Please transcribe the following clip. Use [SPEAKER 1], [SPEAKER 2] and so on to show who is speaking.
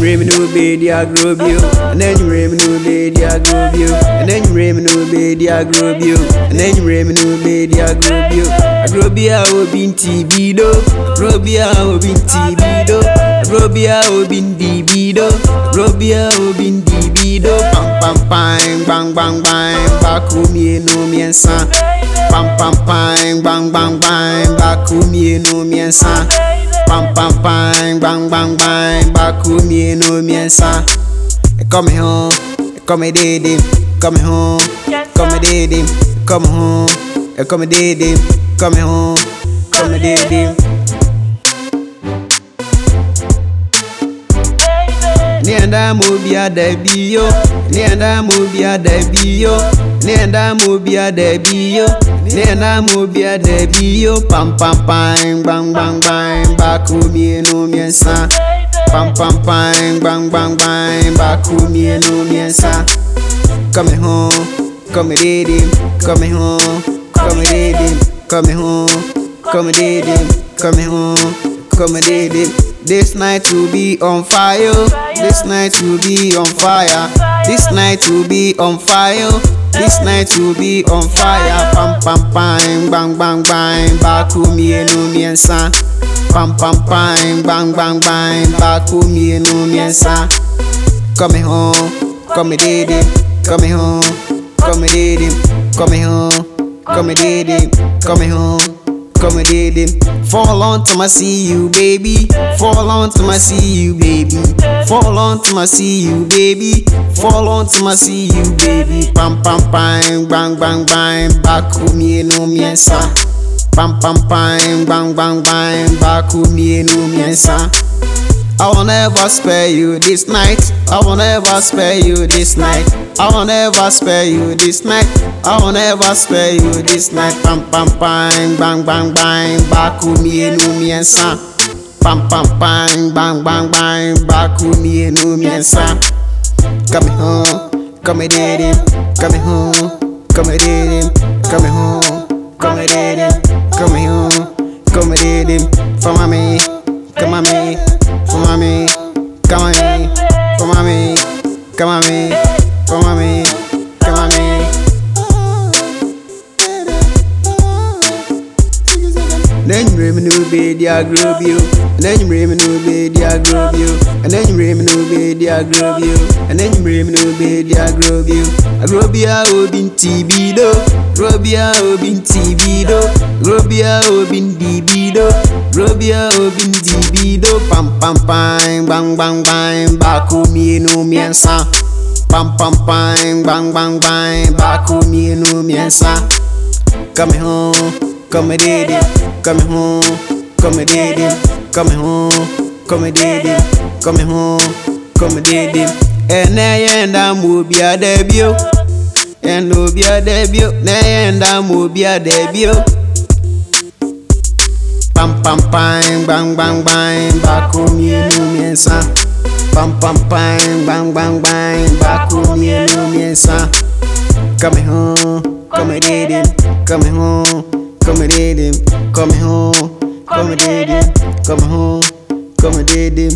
[SPEAKER 1] Ananwummerɛ no bɛdi agorɔ bio Ananwummerɛ no bɛdi agorɔ bio Ananwummerɛ no bɛdi agorɔ bio Ananwummerɛ no bɛdi agorɔ bio Agorɔ bi a obi nti bi do Agorɔ bi a obi nti bi do Agorɔ bi a obi ndi bi do Agorɔ bi a obi ndi bi do Pam pam pam bang bang bang Baako mmienu mmiɛnsa Pam pam pam bang bang bang Baako mmienu mmiɛnsa Pam pam pam bang bang bang. Baako mmienu mmiɛnsa Ɛkɔ me ho Ɛkɔ me dede Ɛkɔ me ho Ɛkɔ me dede Ɛkɔ me ho Ɛkɔ me dede Ɛkɔ me ho Ɛkɔ me dede Nienda mubia debio Nienda mubia debio Nienda mubia debio Nienda mubia debio Pam pam pam bang bang bang Baku mienu miensa Pam pam pam bang bang bang Baku mienu miensa Come home Come didi Come home Come didi Come home Come didi Come home Come didi This night will be on fire. This night will be on fire. This night will be on fire. This night will be on fire. Pam pam pam, bang bang bang. Baku mienu miensa. Pam pam pam, bang bang bang. Baku mienu miensa. Come home, come didi, come home, come didi, come home, come didi, come home. Come didi, fall on to my see you, baby. Fall on to my see you, baby. Fall on to my see you, baby. Fall on to my see you, baby. Pam pam pam, bang bang bang. Baku mienu miensa. Pam pam pam, bang bang bang. Baku mienu miensa. I will never spare you this night. I will never spare you this night. I will never spare you this night. I will never spare you this night. Pam pam pam, bang bang bang. Baku mienu miensa. Pam pam pam, bang bang bang. Baku mienu miensa. Come home, come did him. Come home, come did him. Come home, Ananwummerɛ no bɛdi agorɔ bio Ananwummerɛ no bɛdi agorɔ bio Ananwummerɛ no bɛdi agorɔ bio Ananwummerɛ no bɛdi agorɔ bio Agorɔ bi a obi nti bi do Agorɔ bi a obi nti bi do. Agorɔ bi a obi ndi bi do Agorɔ bi a obi ndi bi do. Pam pam pam bang bang bang Baako mmienu mmiɛnsa Pam pam pam bang bang bang Baako mmienu mmiɛnsa Come home, come didi, come home, come didi, come home, come didi, come home, come didi. Ene yenda mubi adebio, endo bi adebio, ne yenda mubi adebio. Pam pam pam, bang bang bang, baku mienu miensa. Pam pam pam, bang bang bang, baku mienu miensa. Come home, come didi, come home, come didi, come home, come didi, come home, come didi.